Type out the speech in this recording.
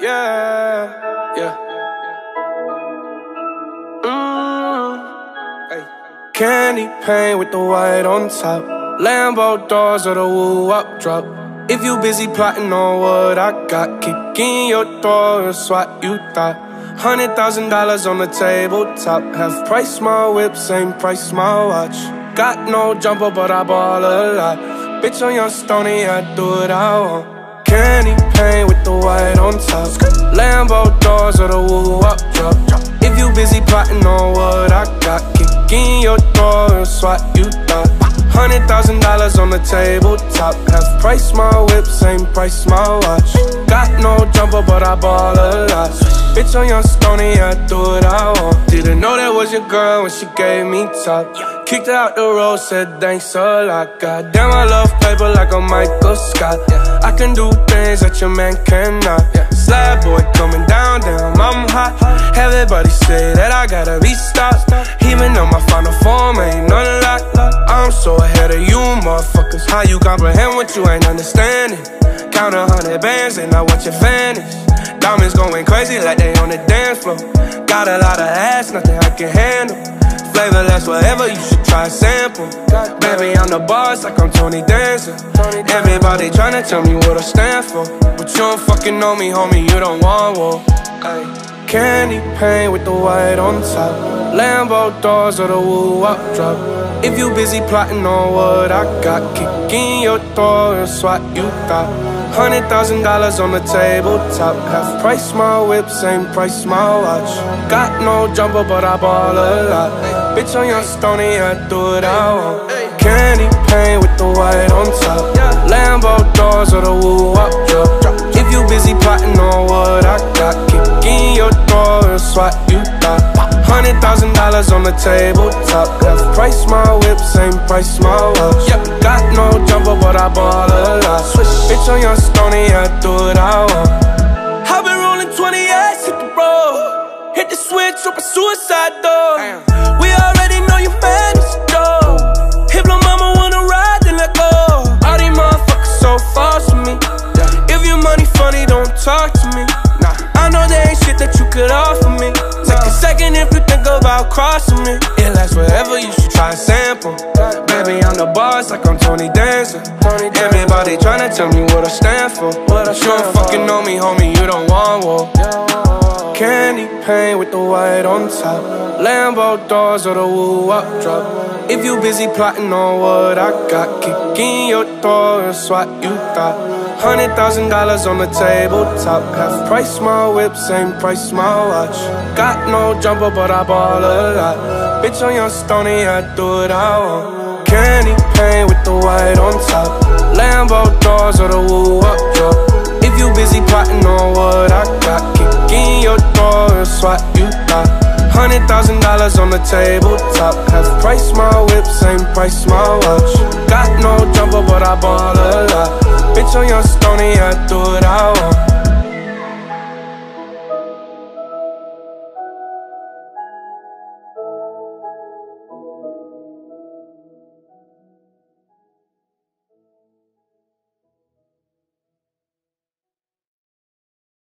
Yeah, yeah. Mm. Hey. Candy paint with the white on top. Lambo doors or the woo up drop. If you busy plotting on what I got, kick in your door and swat you thought. Hundred thousand dollars on the tabletop. Half price my whip, same price my watch. Got no jumper, but I ball a lot. Bitch on your stony, I do what I want. Candy paint with the white on top. Lambo doors or the woo up drop. If you busy plotting on what I got, kick in your door and swat you thought. Hundred thousand dollars on the tabletop. Half price my whip, same price my watch. Got no jumper, but I ball a lot. Bitch on your stony, I do what I want. Didn't know that was your girl when she gave me top. Kicked her out the road, said thanks a lot. Goddamn, I love paper like a Michael Scott. I can do things that your man cannot. Slab boy coming down, damn, I'm hot. Everybody say that I gotta be stopped. Even though my final form ain't none like I'm so ahead of you, motherfuckers. How you comprehend what you ain't understanding? Count a hundred bands and I watch it vanish. Diamonds going crazy like they on the dance floor. Got a lot of ass, nothing I can handle. Flavorless, whatever, you should try a sample. Baby, I'm the boss, like I'm Tony Danza. Everybody tryna tell me what I stand for. But you don't fucking know me, homie, you don't want war. Candy paint with the white on top. Lambo doors or the woo up drop. If you busy plotting on what I got, kick in your door and swat you thought. Hundred thousand dollars on the tabletop. Half price my whip, same price my watch. Got no jumper, but I ball a lot. Bitch on your stony, I do what I want. Candy paint with the white on top. Lambo doors or the woo up drop. If you busy plotting on what I got, kick in your door and swat you thought. Hundred thousand dollars on the tabletop. Half price my whip, same price my watch. Got no jumper, but I ball a lot. Bitch on your stony, I do what I want. I've been rolling 20 ass hit the road. Hit the switch, open suicide door. We about crossing me. It lasts forever, you should try a sample. Baby, I'm the boss, like I'm Tony Danza. Everybody tryna tell me what I stand for. But you don't fucking know me, homie, you don't want war. Candy paint with the white on top. Lambo doors or the woo up drop. If you busy plotting on what I got, kick in your door and swat you thought. Hundred thousand dollars on the tabletop. Half price my whip, same price my watch. Got no jumper, but I ball a lot. Bitch on your stony, I do what I want. Candy paint with the white on top. Lambo doors or the woo up drop. If you busy plotting on what I got, kick in your door and swat you thought. Hundred thousand dollars on the tabletop. Half price my whip, same price my watch. Got no jumper, but I ball a lot. Bitch on your stony, I do what I want.